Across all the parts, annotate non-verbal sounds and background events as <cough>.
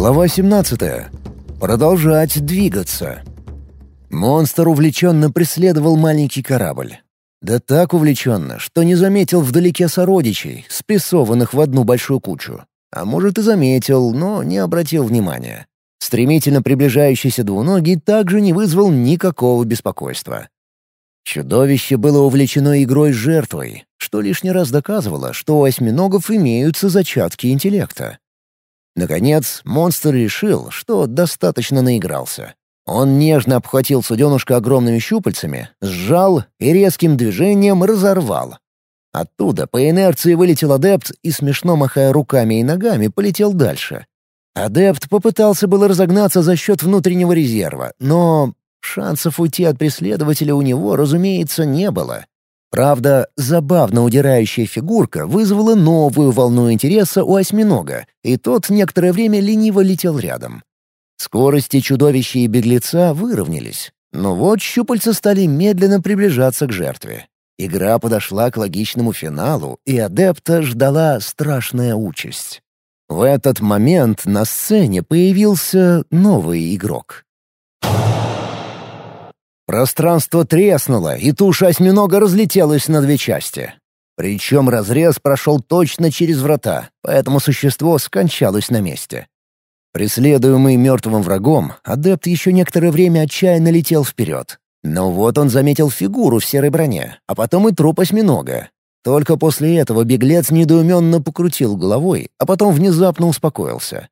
Глава 17. Продолжать двигаться. Монстр увлеченно преследовал маленький корабль. Да так увлеченно, что не заметил вдалеке сородичей, спрессованных в одну большую кучу. А может и заметил, но не обратил внимания. Стремительно приближающийся двуногий также не вызвал никакого беспокойства. Чудовище было увлечено игрой с жертвой, что лишний раз доказывало, что у осьминогов имеются зачатки интеллекта. Наконец, монстр решил, что достаточно наигрался. Он нежно обхватил суденушка огромными щупальцами, сжал и резким движением разорвал. Оттуда по инерции вылетел адепт и, смешно махая руками и ногами, полетел дальше. Адепт попытался было разогнаться за счет внутреннего резерва, но шансов уйти от преследователя у него, разумеется, не было. Правда, забавно удирающая фигурка вызвала новую волну интереса у осьминога, и тот некоторое время лениво летел рядом. Скорости чудовища и беглеца выровнялись, но вот щупальца стали медленно приближаться к жертве. Игра подошла к логичному финалу, и адепта ждала страшная участь. В этот момент на сцене появился новый игрок. Пространство треснуло, и туша осьминога разлетелась на две части. Причем разрез прошел точно через врата, поэтому существо скончалось на месте. Преследуемый мертвым врагом, адепт еще некоторое время отчаянно летел вперед. Но вот он заметил фигуру в серой броне, а потом и труп осьминога. Только после этого беглец недоуменно покрутил головой, а потом внезапно успокоился.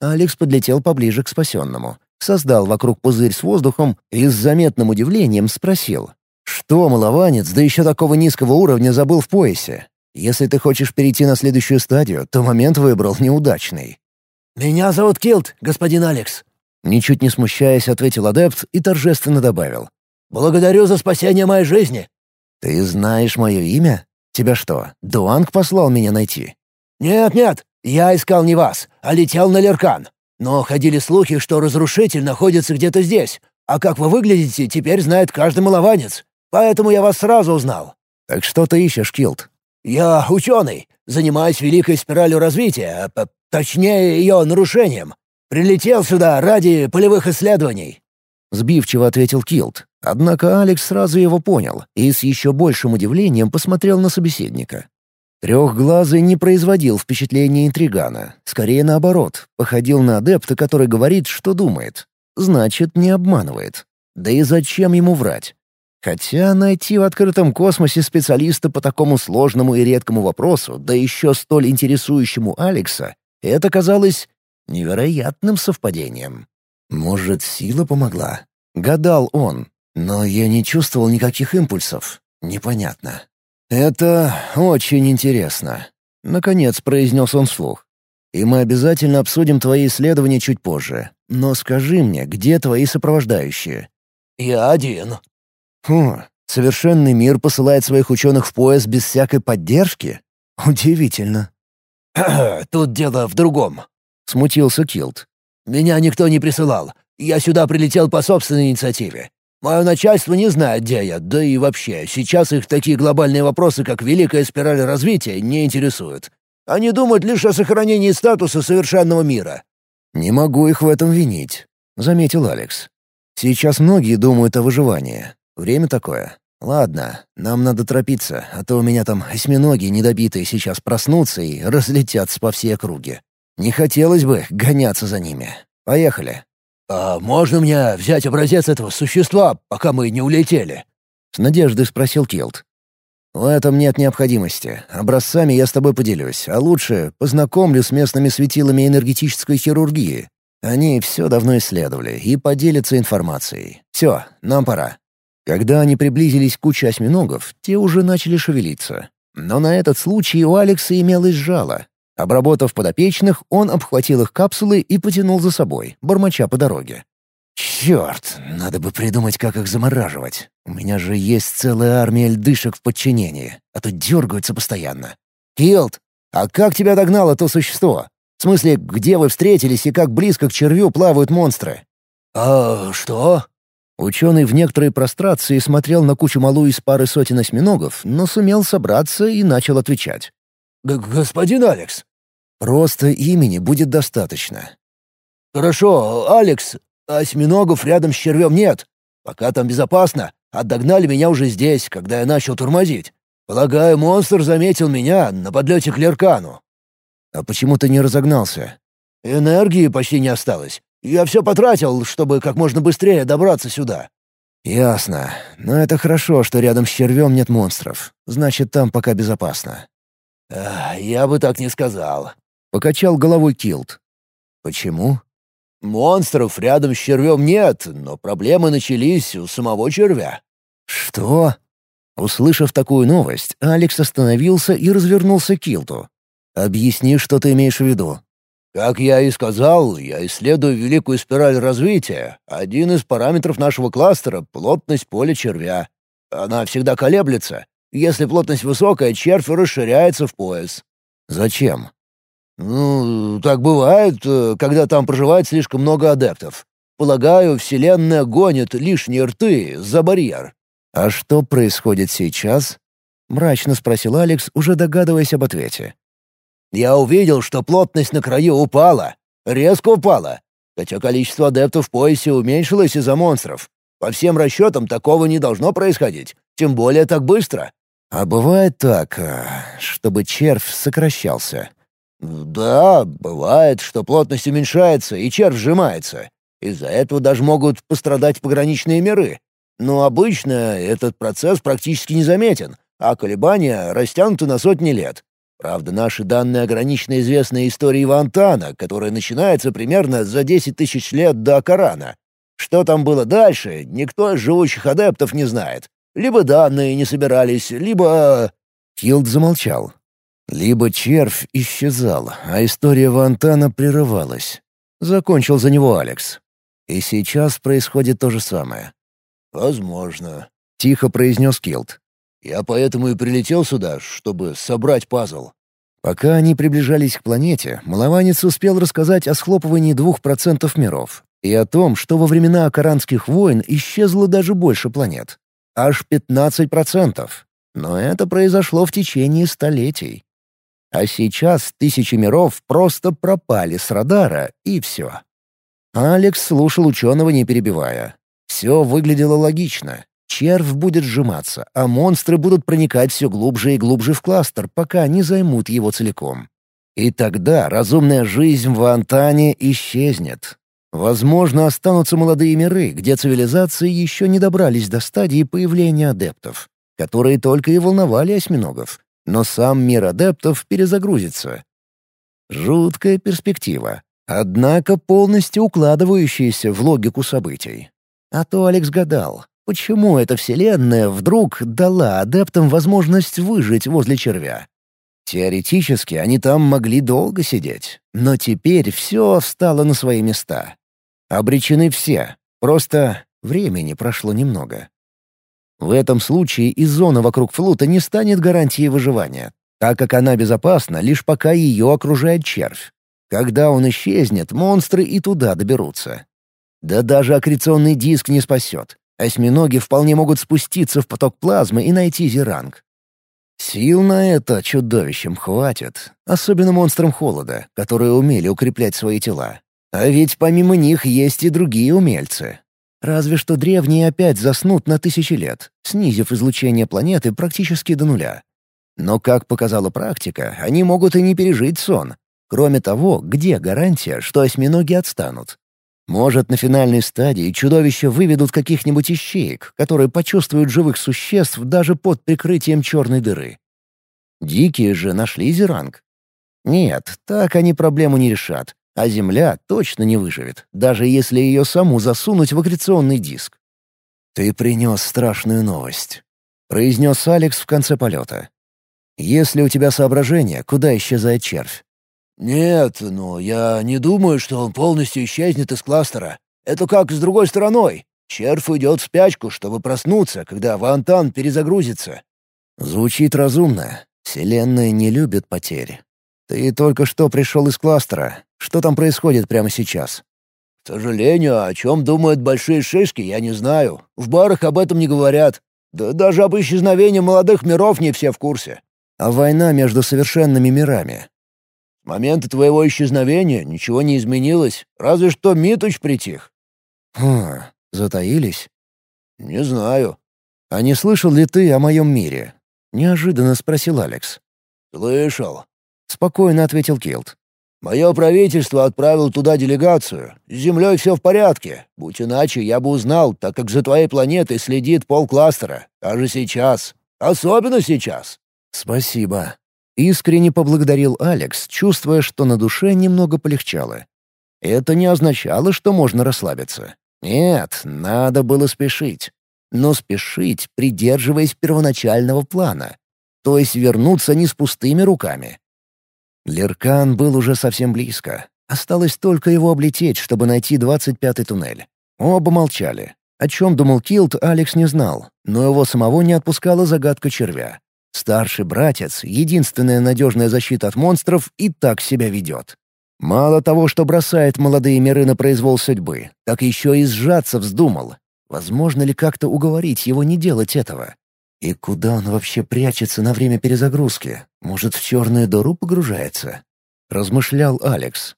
Алекс подлетел поближе к спасенному создал вокруг пузырь с воздухом и с заметным удивлением спросил. «Что, малованец, да еще такого низкого уровня забыл в поясе? Если ты хочешь перейти на следующую стадию, то момент выбрал неудачный». «Меня зовут Килт, господин Алекс», — ничуть не смущаясь, ответил адепт и торжественно добавил. «Благодарю за спасение моей жизни». «Ты знаешь мое имя? Тебя что, Дуанг послал меня найти?» «Нет-нет, я искал не вас, а летел на Леркан. Но ходили слухи, что разрушитель находится где-то здесь, а как вы выглядите, теперь знает каждый малованец. Поэтому я вас сразу узнал». «Так что ты ищешь, Килт?» «Я ученый, занимаюсь великой спиралью развития, а, точнее ее нарушением. Прилетел сюда ради полевых исследований». Сбивчиво ответил Килт. Однако Алекс сразу его понял и с еще большим удивлением посмотрел на собеседника. Трехглазый не производил впечатления интригана. Скорее наоборот, походил на адепта, который говорит, что думает. Значит, не обманывает. Да и зачем ему врать? Хотя найти в открытом космосе специалиста по такому сложному и редкому вопросу, да еще столь интересующему Алекса, это казалось невероятным совпадением. Может, сила помогла? Гадал он. Но я не чувствовал никаких импульсов. Непонятно. «Это очень интересно», — наконец произнес он вслух. «И мы обязательно обсудим твои исследования чуть позже. Но скажи мне, где твои сопровождающие?» «Я один». «Хм, совершенный мир посылает своих ученых в пояс без всякой поддержки? Удивительно». <clears throat> «Тут дело в другом», — смутился Килт. «Меня никто не присылал. Я сюда прилетел по собственной инициативе. Мое начальство не знает, где я, да и вообще, сейчас их такие глобальные вопросы, как великая спираль развития, не интересуют. Они думают лишь о сохранении статуса совершенного мира». «Не могу их в этом винить», — заметил Алекс. «Сейчас многие думают о выживании. Время такое. Ладно, нам надо торопиться, а то у меня там осьминоги недобитые сейчас проснутся и разлетятся по всей округе. Не хотелось бы гоняться за ними. Поехали». «А можно мне взять образец этого существа, пока мы не улетели?» — с надеждой спросил Килт. «В этом нет необходимости. Образцами я с тобой поделюсь, а лучше познакомлю с местными светилами энергетической хирургии. Они все давно исследовали и поделятся информацией. Все, нам пора». Когда они приблизились к куче осьминогов, те уже начали шевелиться. Но на этот случай у Алекса имелось жало, Обработав подопечных, он обхватил их капсулы и потянул за собой, бормоча по дороге. «Черт, надо бы придумать, как их замораживать. У меня же есть целая армия льдышек в подчинении, а то дергаются постоянно. Килт, а как тебя догнало то существо? В смысле, где вы встретились и как близко к червю плавают монстры?» «А что?» Ученый в некоторой прострации смотрел на кучу малу из пары сотен осьминогов, но сумел собраться и начал отвечать. «Господин Алекс!» «Просто имени будет достаточно. «Хорошо, Алекс, осьминогов рядом с червем нет. Пока там безопасно, отдогнали меня уже здесь, когда я начал тормозить. Полагаю, монстр заметил меня на подлете к Леркану». «А почему ты не разогнался?» «Энергии почти не осталось. Я все потратил, чтобы как можно быстрее добраться сюда». «Ясно. Но это хорошо, что рядом с червем нет монстров. Значит, там пока безопасно». «Я бы так не сказал», — покачал головой Килт. «Почему?» «Монстров рядом с червем нет, но проблемы начались у самого червя». «Что?» Услышав такую новость, Алекс остановился и развернулся к Килту. «Объясни, что ты имеешь в виду». Как я и сказал, я исследую великую спираль развития. Один из параметров нашего кластера — плотность поля червя. Она всегда колеблется. Если плотность высокая, червь расширяется в пояс. Зачем? Ну, так бывает, э, когда там проживает слишком много адептов. Полагаю, Вселенная гонит лишние рты за барьер. «А что происходит сейчас?» — мрачно спросил Алекс, уже догадываясь об ответе. Я увидел, что плотность на краю упала. Резко упала. Хотя количество адептов в поясе уменьшилось из-за монстров. По всем расчетам такого не должно происходить. Тем более так быстро. А бывает так, э, чтобы червь сокращался? Да, бывает, что плотность уменьшается и червь сжимается. Из-за этого даже могут пострадать пограничные миры. Но обычно этот процесс практически незаметен, а колебания растянуты на сотни лет. Правда, наши данные ограничены известной историей Вантана, которая начинается примерно за 10 тысяч лет до Корана. Что там было дальше, никто из живущих адептов не знает. Либо данные не собирались, либо...» Килд замолчал. Либо червь исчезал, а история Вантана прерывалась. Закончил за него Алекс. И сейчас происходит то же самое. «Возможно», — тихо произнес Килд. Я поэтому и прилетел сюда, чтобы собрать пазл». Пока они приближались к планете, малованец успел рассказать о схлопывании двух процентов миров и о том, что во времена Акаранских войн исчезло даже больше планет. Аж 15%. Но это произошло в течение столетий. А сейчас тысячи миров просто пропали с радара, и все. Алекс слушал ученого, не перебивая. Все выглядело логично. Червь будет сжиматься, а монстры будут проникать все глубже и глубже в кластер, пока не займут его целиком. И тогда разумная жизнь в Антане исчезнет. Возможно, останутся молодые миры, где цивилизации еще не добрались до стадии появления адептов, которые только и волновали осьминогов. Но сам мир адептов перезагрузится. Жуткая перспектива, однако полностью укладывающаяся в логику событий. А то Алекс гадал, Почему эта вселенная вдруг дала адептам возможность выжить возле червя? Теоретически они там могли долго сидеть, но теперь все встало на свои места. Обречены все, просто времени прошло немного. В этом случае и зона вокруг флута не станет гарантией выживания, так как она безопасна лишь пока ее окружает червь. Когда он исчезнет, монстры и туда доберутся. Да даже аккреционный диск не спасет. Осьминоги вполне могут спуститься в поток плазмы и найти зеранг. Сил на это чудовищем хватит, особенно монстрам холода, которые умели укреплять свои тела. А ведь помимо них есть и другие умельцы. Разве что древние опять заснут на тысячи лет, снизив излучение планеты практически до нуля. Но, как показала практика, они могут и не пережить сон. Кроме того, где гарантия, что осьминоги отстанут? Может, на финальной стадии чудовища выведут каких-нибудь ищеек, которые почувствуют живых существ даже под прикрытием черной дыры. Дикие же нашли зеранг. Нет, так они проблему не решат, а Земля точно не выживет, даже если ее саму засунуть в аккреционный диск. «Ты принес страшную новость», — произнес Алекс в конце полета. «Если у тебя соображения, куда исчезает червь?» «Нет, но я не думаю, что он полностью исчезнет из кластера. Это как с другой стороной. Червь уйдет в спячку, чтобы проснуться, когда Вантан перезагрузится». «Звучит разумно. Вселенная не любит потерь. Ты только что пришел из кластера. Что там происходит прямо сейчас?» «К сожалению, о чем думают большие шишки, я не знаю. В барах об этом не говорят. Да даже об исчезновении молодых миров не все в курсе». «А война между совершенными мирами? С момента твоего исчезновения ничего не изменилось, разве что Митуч притих». «Хм, затаились?» «Не знаю». «А не слышал ли ты о моем мире?» — неожиданно спросил Алекс. «Слышал», — спокойно ответил Килт. «Мое правительство отправило туда делегацию. С землей все в порядке. Будь иначе, я бы узнал, так как за твоей планетой следит полкластера. Даже сейчас. Особенно сейчас». «Спасибо». Искренне поблагодарил Алекс, чувствуя, что на душе немного полегчало. Это не означало, что можно расслабиться. Нет, надо было спешить но спешить, придерживаясь первоначального плана, то есть вернуться не с пустыми руками. Леркан был уже совсем близко. Осталось только его облететь, чтобы найти двадцать пятый туннель. Оба молчали. О чем думал Килт, Алекс не знал, но его самого не отпускала загадка червя. Старший братец, единственная надежная защита от монстров, и так себя ведет. Мало того, что бросает молодые миры на произвол судьбы, так еще и сжаться вздумал, Возможно ли как-то уговорить его не делать этого? И куда он вообще прячется на время перезагрузки? Может, в черную дыру погружается? Размышлял Алекс.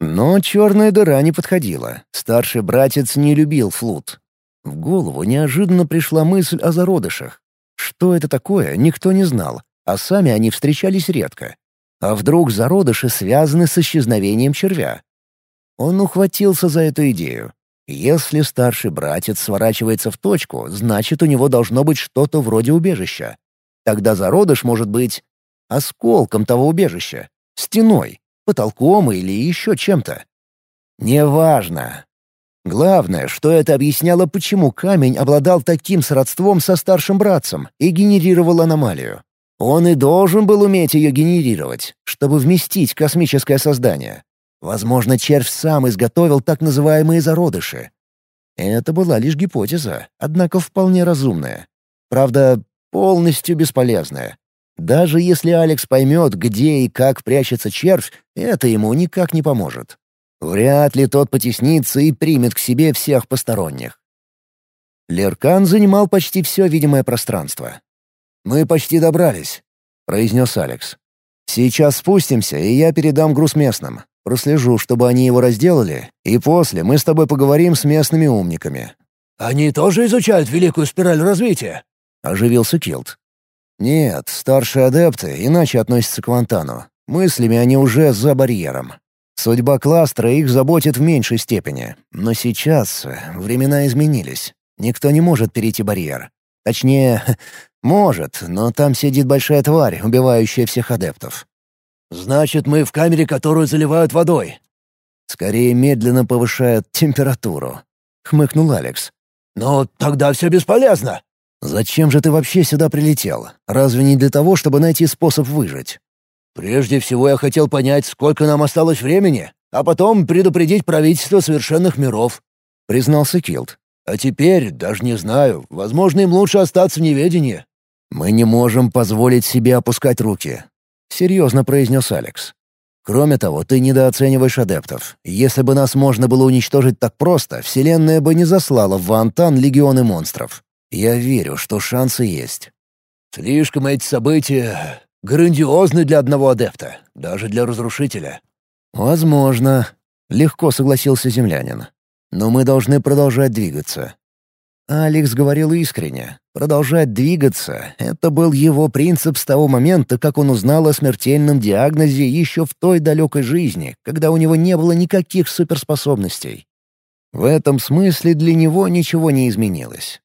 Но черная дыра не подходила. Старший братец не любил флут. В голову неожиданно пришла мысль о зародышах. Что это такое, никто не знал, а сами они встречались редко. А вдруг зародыши связаны с исчезновением червя? Он ухватился за эту идею. Если старший братец сворачивается в точку, значит, у него должно быть что-то вроде убежища. Тогда зародыш может быть осколком того убежища, стеной, потолком или еще чем-то. Неважно. Главное, что это объясняло, почему камень обладал таким сродством со старшим братцем и генерировал аномалию. Он и должен был уметь ее генерировать, чтобы вместить космическое создание. Возможно, червь сам изготовил так называемые зародыши. Это была лишь гипотеза, однако вполне разумная. Правда, полностью бесполезная. Даже если Алекс поймет, где и как прячется червь, это ему никак не поможет. Вряд ли тот потеснится и примет к себе всех посторонних. Леркан занимал почти все видимое пространство. «Мы почти добрались», — произнес Алекс. «Сейчас спустимся, и я передам груз местным. Прослежу, чтобы они его разделали, и после мы с тобой поговорим с местными умниками». «Они тоже изучают великую спираль развития?» — оживился Килт. «Нет, старшие адепты иначе относятся к Вантану. Мыслями они уже за барьером. Судьба кластера их заботит в меньшей степени. Но сейчас э, времена изменились. Никто не может перейти барьер. Точнее, <laughs> может, но там сидит большая тварь, убивающая всех адептов. «Значит, мы в камере, которую заливают водой». «Скорее медленно повышают температуру», — хмыкнул Алекс. «Но тогда все бесполезно». «Зачем же ты вообще сюда прилетел? Разве не для того, чтобы найти способ выжить?» «Прежде всего я хотел понять, сколько нам осталось времени, а потом предупредить правительство совершенных миров», — признался Килд. «А теперь, даже не знаю, возможно, им лучше остаться в неведении». «Мы не можем позволить себе опускать руки. — серьезно произнес Алекс. «Кроме того, ты недооцениваешь адептов. Если бы нас можно было уничтожить так просто, Вселенная бы не заслала в Вантан легионы монстров. Я верю, что шансы есть». «Слишком эти события грандиозны для одного адепта, даже для разрушителя». «Возможно», — легко согласился землянин. «Но мы должны продолжать двигаться. Алекс говорил искренне. Продолжать двигаться — это был его принцип с того момента, как он узнал о смертельном диагнозе еще в той далекой жизни, когда у него не было никаких суперспособностей. В этом смысле для него ничего не изменилось.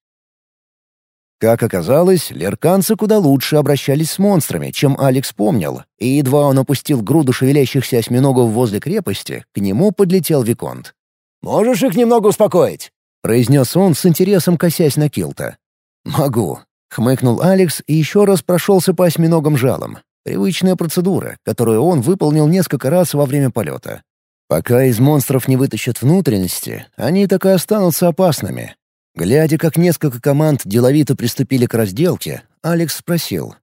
Как оказалось, лерканцы куда лучше обращались с монстрами, чем Алекс помнил, и едва он опустил груду шевелящихся осьминогов возле крепости, к нему подлетел Виконт. «Можешь их немного успокоить?» — произнес он с интересом косясь на Килта. «Могу», — хмыкнул Алекс и еще раз прошелся по осьминогам жалом. Привычная процедура, которую он выполнил несколько раз во время полета. Пока из монстров не вытащат внутренности, они так и останутся опасными. Глядя, как несколько команд деловито приступили к разделке, Алекс спросил.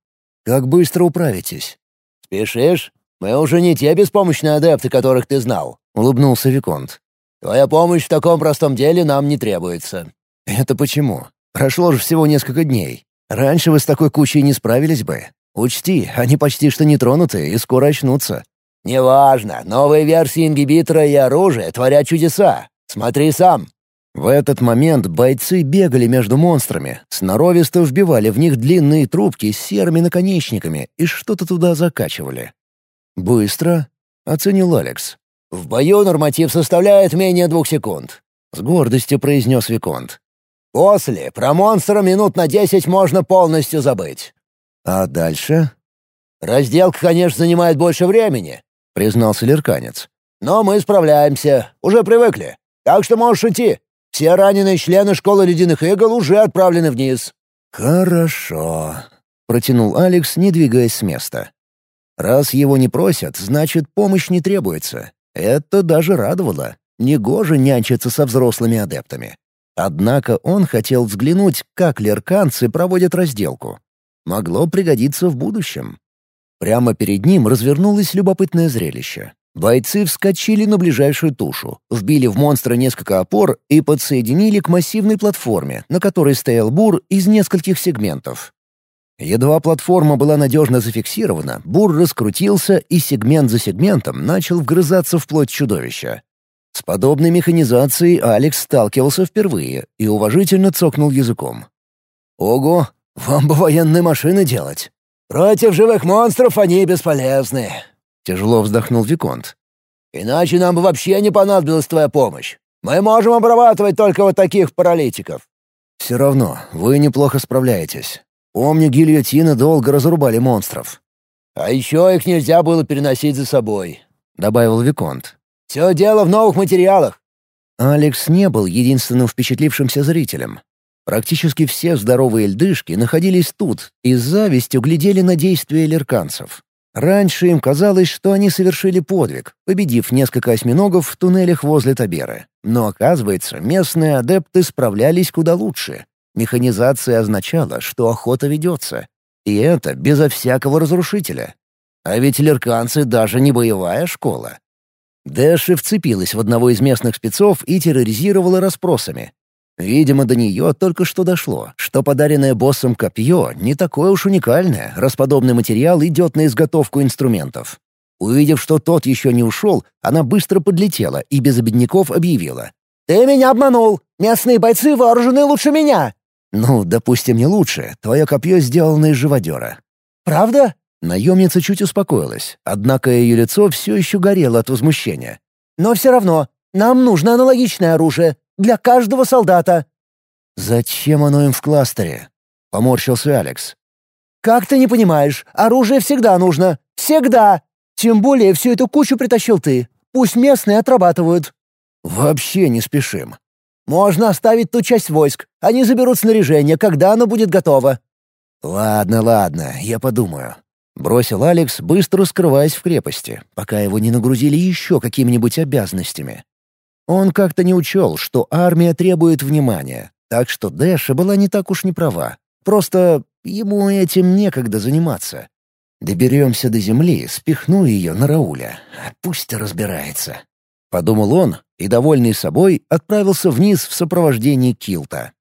«Как быстро управитесь?» «Спешишь? Мы уже не те беспомощные адепты, которых ты знал», — улыбнулся Виконт. Твоя помощь в таком простом деле нам не требуется». «Это почему? Прошло же всего несколько дней. Раньше вы с такой кучей не справились бы. Учти, они почти что не тронуты и скоро очнутся». «Неважно, новые версии ингибитора и оружия творят чудеса. Смотри сам». В этот момент бойцы бегали между монстрами, сноровисто вбивали в них длинные трубки с серыми наконечниками и что-то туда закачивали. «Быстро?» — оценил Алекс. «В бою норматив составляет менее двух секунд», — с гордостью произнес Виконт. «После про монстра минут на десять можно полностью забыть». «А дальше?» «Разделка, конечно, занимает больше времени», — признался Лерканец. «Но мы справляемся, уже привыкли. Так что можешь идти. Все раненые члены школы ледяных игл уже отправлены вниз». «Хорошо», — протянул Алекс, не двигаясь с места. «Раз его не просят, значит, помощь не требуется. Это даже радовало. Негоже нянчиться со взрослыми адептами. Однако он хотел взглянуть, как лерканцы проводят разделку. Могло пригодиться в будущем. Прямо перед ним развернулось любопытное зрелище. Бойцы вскочили на ближайшую тушу, вбили в монстра несколько опор и подсоединили к массивной платформе, на которой стоял бур из нескольких сегментов. Едва платформа была надежно зафиксирована, бур раскрутился и сегмент за сегментом начал вгрызаться в плоть чудовища. С подобной механизацией Алекс сталкивался впервые и уважительно цокнул языком. «Ого, вам бы военные машины делать!» «Против живых монстров они бесполезны», — тяжело вздохнул Виконт. «Иначе нам бы вообще не понадобилась твоя помощь. Мы можем обрабатывать только вот таких паралитиков». «Все равно, вы неплохо справляетесь. Помню, гильотины долго разрубали монстров». «А еще их нельзя было переносить за собой», — добавил Виконт. «Все дело в новых материалах». Алекс не был единственным впечатлившимся зрителем. Практически все здоровые льдышки находились тут и с завистью глядели на действия лерканцев. Раньше им казалось, что они совершили подвиг, победив несколько осьминогов в туннелях возле Таберы. Но оказывается, местные адепты справлялись куда лучше. Механизация означала, что охота ведется. И это безо всякого разрушителя. А ведь лерканцы даже не боевая школа. Дэши вцепилась в одного из местных спецов и терроризировала расспросами. Видимо, до нее только что дошло, что подаренное боссом копье не такое уж уникальное, раз подобный материал идет на изготовку инструментов. Увидев, что тот еще не ушел, она быстро подлетела и без обедняков объявила. «Ты меня обманул! Местные бойцы вооружены лучше меня!» «Ну, допустим, не лучше. Твое копье сделано из живодера». «Правда?» Наемница чуть успокоилась, однако ее лицо все еще горело от возмущения. «Но все равно, нам нужно аналогичное оружие. Для каждого солдата». «Зачем оно им в кластере?» — поморщился Алекс. «Как ты не понимаешь, оружие всегда нужно. Всегда! Тем более всю эту кучу притащил ты. Пусть местные отрабатывают». «Вообще не спешим». «Можно оставить ту часть войск. Они заберут снаряжение, когда оно будет готово». «Ладно, ладно, я подумаю». Бросил Алекс, быстро скрываясь в крепости, пока его не нагрузили еще какими-нибудь обязанностями. Он как-то не учел, что армия требует внимания, так что Дэша была не так уж не права. Просто ему этим некогда заниматься. Доберемся до земли, спихну ее на Рауля. Пусть разбирается. Подумал он и, довольный собой, отправился вниз в сопровождении Килта.